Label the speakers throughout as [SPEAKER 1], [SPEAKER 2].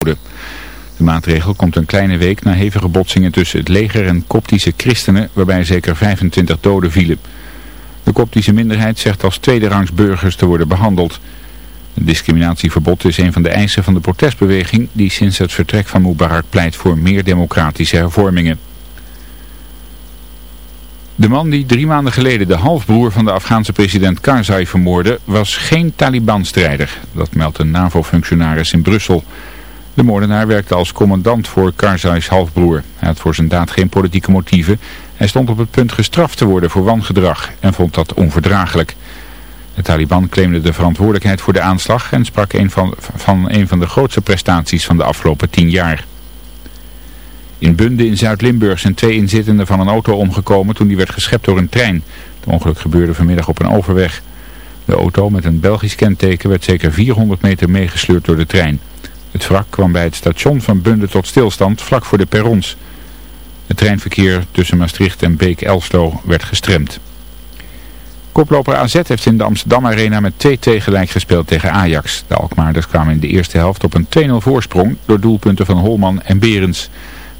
[SPEAKER 1] De maatregel komt een kleine week na hevige botsingen tussen het leger en koptische christenen, waarbij zeker 25 doden vielen. De koptische minderheid zegt als tweederangs burgers te worden behandeld. Het discriminatieverbod is een van de eisen van de protestbeweging die sinds het vertrek van Mubarak pleit voor meer democratische hervormingen. De man die drie maanden geleden de halfbroer van de Afghaanse president Karzai vermoordde was geen Taliban-strijder. Dat meldt een NAVO-functionaris in Brussel. De moordenaar werkte als commandant voor Karzais halfbroer. Hij had voor zijn daad geen politieke motieven. Hij stond op het punt gestraft te worden voor wangedrag en vond dat onverdraaglijk. De Taliban claimde de verantwoordelijkheid voor de aanslag en sprak een van, van een van de grootste prestaties van de afgelopen tien jaar. In Bunde in Zuid-Limburg zijn twee inzittenden van een auto omgekomen toen die werd geschept door een trein. Het ongeluk gebeurde vanmiddag op een overweg. De auto met een Belgisch kenteken werd zeker 400 meter meegesleurd door de trein. Het wrak kwam bij het station van Bunde tot stilstand vlak voor de perrons. Het treinverkeer tussen Maastricht en Beek-Elfslo werd gestremd. Koploper AZ heeft in de Amsterdam Arena met 2-2 gelijk gespeeld tegen Ajax. De Alkmaarders kwamen in de eerste helft op een 2-0 voorsprong door doelpunten van Holman en Berens.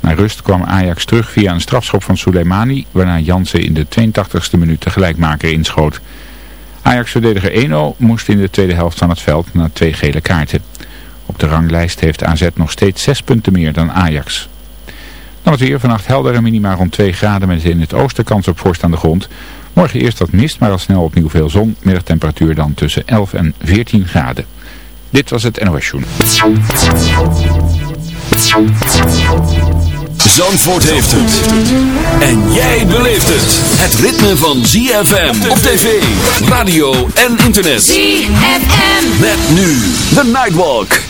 [SPEAKER 1] Na rust kwam Ajax terug via een strafschop van Soleimani, waarna Jansen in de 82e minuut de gelijkmaker inschoot. Ajax-verdediger Eno moest in de tweede helft van het veld na twee gele kaarten. Op de ranglijst heeft AZ nog steeds 6 punten meer dan Ajax. Dan het weer vannacht helder en minimaal rond 2 graden met in het oosten kans op vorst aan de grond. Morgen eerst wat mist, maar al snel opnieuw veel zon. Middagtemperatuur dan tussen 11 en 14 graden. Dit was het NOS Joen.
[SPEAKER 2] Zandvoort heeft het. En jij beleeft het. Het ritme van ZFM op tv, radio en internet.
[SPEAKER 3] ZFM.
[SPEAKER 2] Met nu The Nightwalk.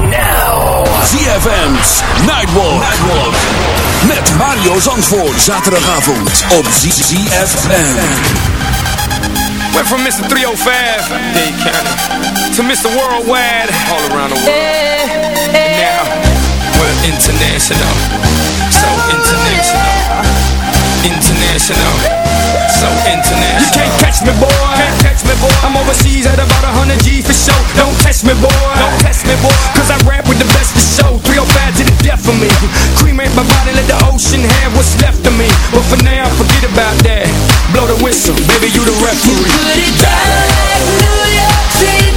[SPEAKER 4] now.
[SPEAKER 2] ZFM's Nightwalk. Nightwalk. Met Mario Zandvoort. Zaterdagavond op ZFM.
[SPEAKER 5] Went from Mr. 305, Dade County, to Mr. Worldwide, all around the world. And now, we're international. So international. International. So. You can't catch me, boy. Can't catch me, boy. I'm overseas at about 100 G for show. Don't test me, boy. Don't test me, boy. Cause I rap with the best of show. 305 to the death of me. Cremate my body, let the ocean have what's left of me. But for now, forget about that. Blow the whistle, baby, you the referee.
[SPEAKER 3] You put it down like New York City.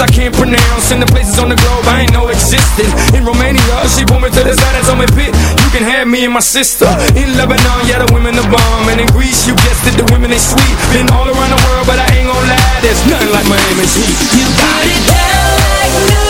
[SPEAKER 3] I
[SPEAKER 5] can't pronounce, and the places on the globe I ain't know existed. In Romania, she pulled me to the side and told me, Pit, you can have me and my sister. In Lebanon, yeah, the women the bomb. And in Greece, you guessed it, the women they sweet. Been all around the world, but I ain't gon' lie, there's nothing like Miami's heat.
[SPEAKER 3] You got it down like New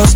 [SPEAKER 3] los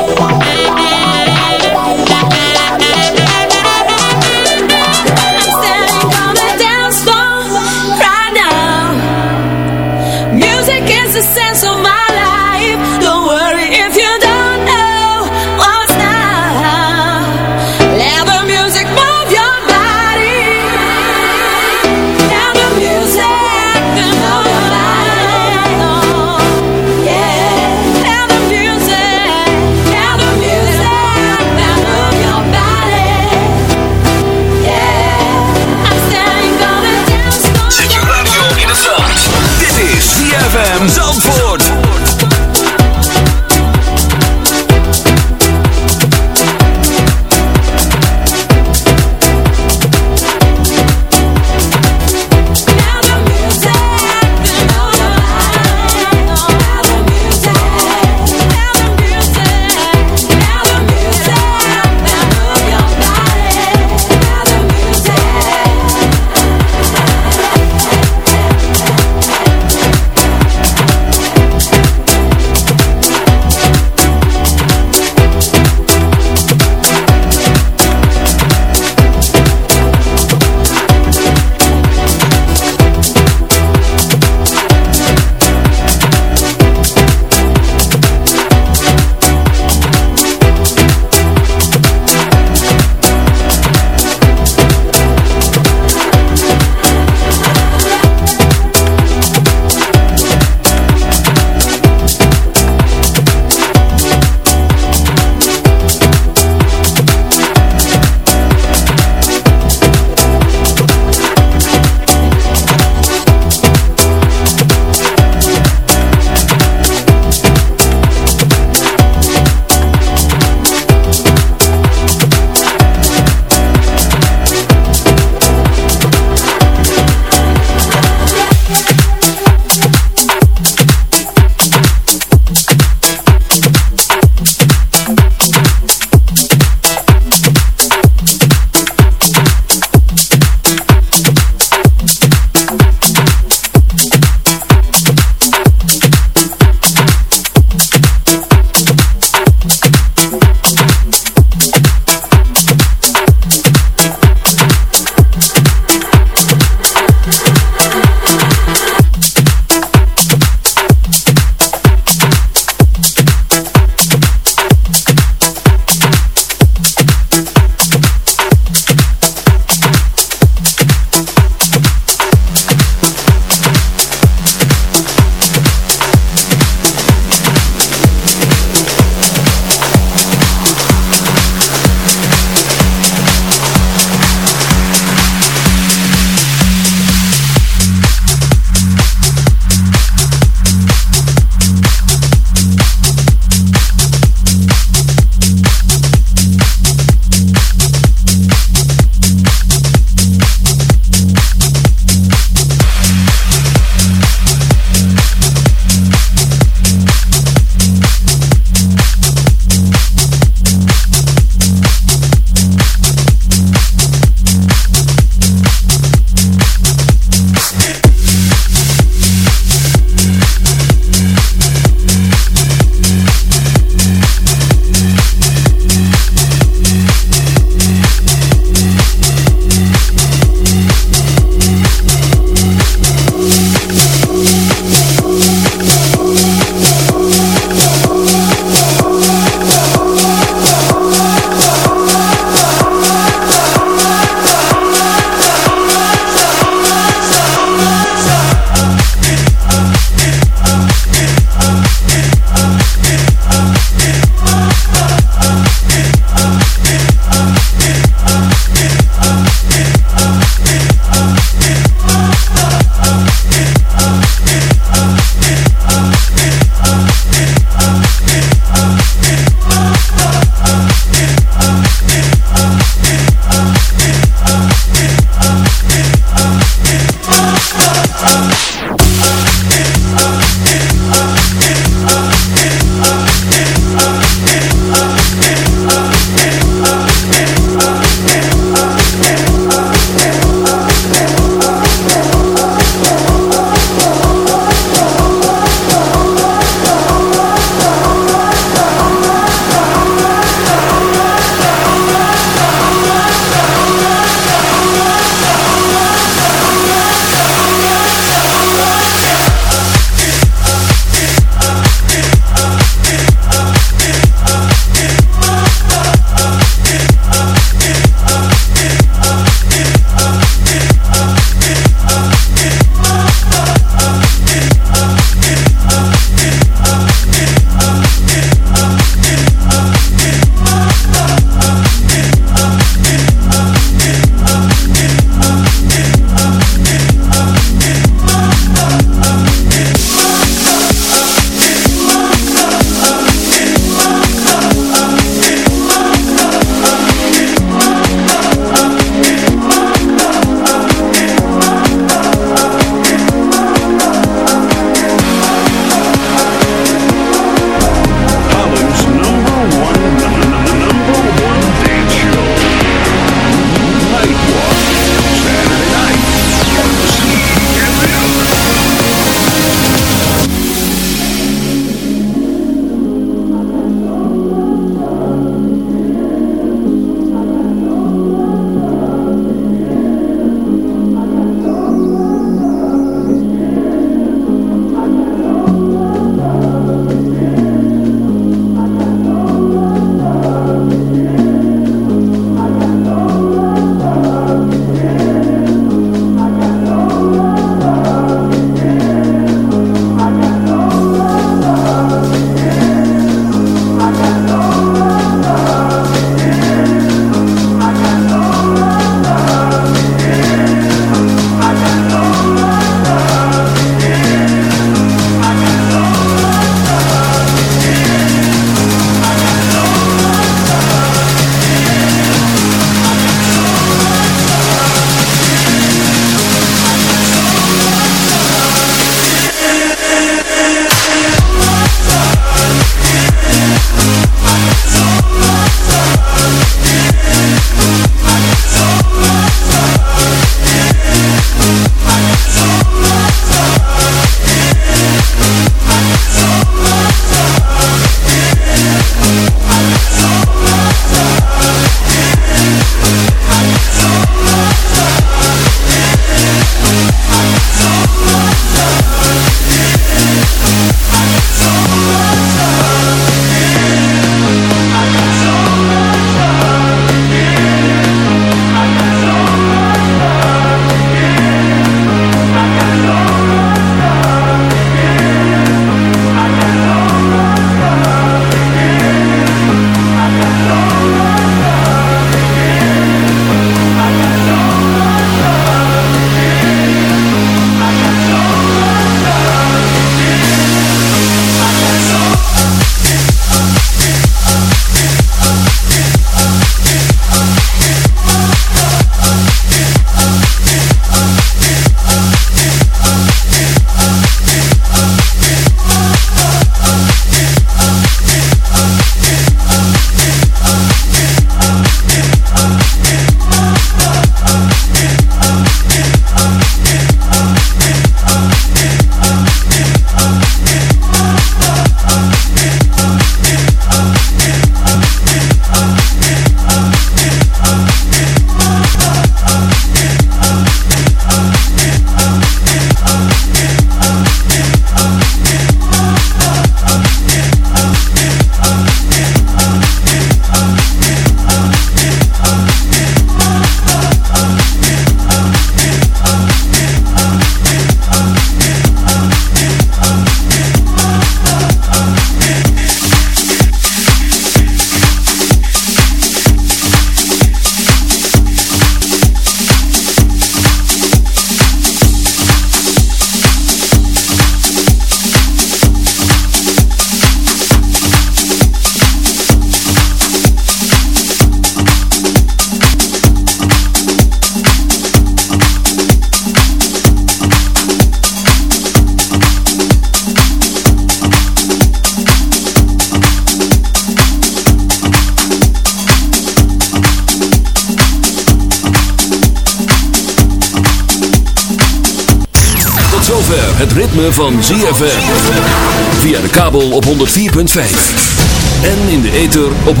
[SPEAKER 6] En in de ether op 106.9.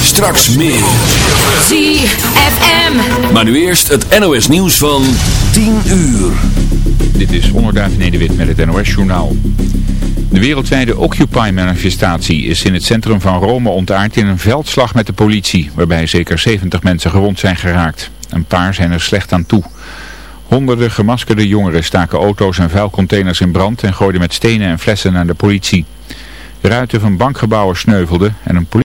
[SPEAKER 6] Straks meer.
[SPEAKER 7] ZFM.
[SPEAKER 6] Maar nu eerst het NOS nieuws van 10 uur.
[SPEAKER 1] Dit is Onderduif Nederwit met het NOS-journaal. De wereldwijde Occupy-manifestatie is in het centrum van Rome ontaard in een veldslag met de politie, waarbij zeker 70 mensen gewond zijn geraakt. Een paar zijn er slecht aan toe. Honderden gemaskerde jongeren staken auto's en vuilcontainers in brand en gooiden met stenen en flessen naar de politie. Ruiten van bankgebouwen sneuvelden en een politie